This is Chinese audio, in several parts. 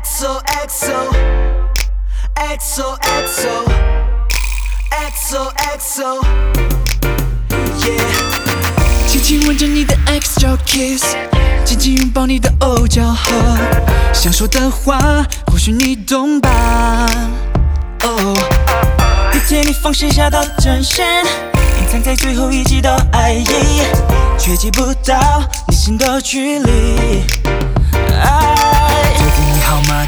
EXO EXO EXO EXO EXO EXO Yeah，轻轻吻着你的 extra kiss，紧紧拥抱你的 O 角和想说的话，或许你懂吧。哦，地铁你放学下到真身，隐藏在最后一集的爱意，却记不到你心的距离。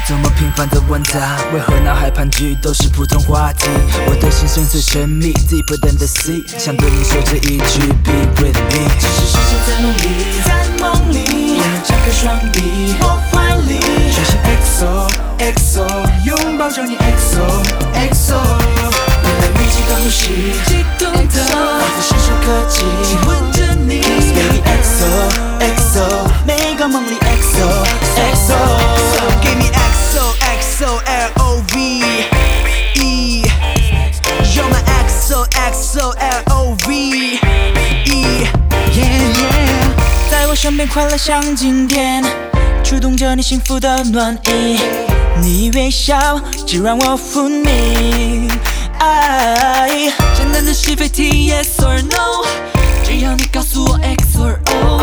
爱。最近你好吗？这么频繁的问他，为何脑海盘踞都是普通话题？我的心深邃神秘，deeper than the sea，想对你说这一句，be with me。只是深深在梦里，在梦里，我们张开双臂，我怀里，全身 XO XO，拥抱着你 XO XO，为了密集的呼吸，激动的，仿佛伸手可及，吻着你，baby XO XO，每个梦里身边，快乐像今天，触动着你幸福的暖意。你微笑，只让我昏迷。爱，简单的是非题，yes or no，只要你告诉我 X or O，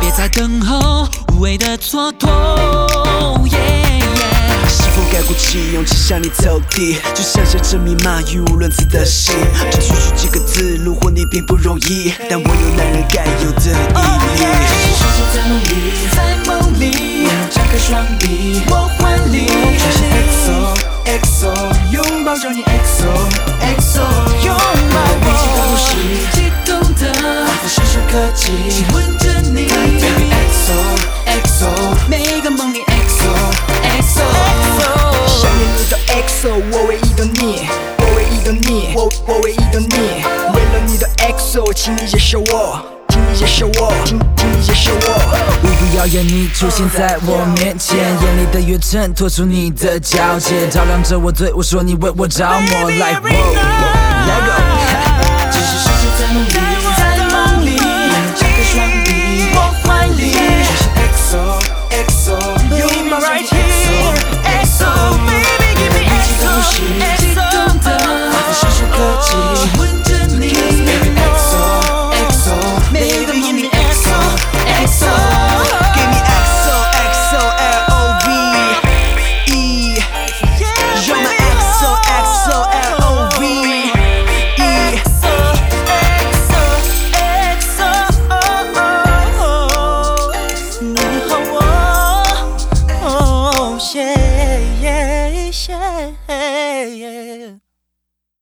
别再等候，无谓的蹉跎。Yeah yeah，是否该鼓起勇气向你走递？就像写着密码语无伦次的信，这区区几个字虏获你并不容易，但我有男人该有的 XO XO，拥抱我，密集的呼吸，激动的，仿佛伸手可及，吻着你，baby XO XO，每个梦里 XO XO。想念你的 XO，我唯一的你，我唯一的你，我我唯一的你。为了你的 XO，请你接受我，也是我，也是我。无比耀眼你出现在我面前，眼里的月衬托出你的皎洁，照亮着我对，我说你为我着魔，like whoa，let go。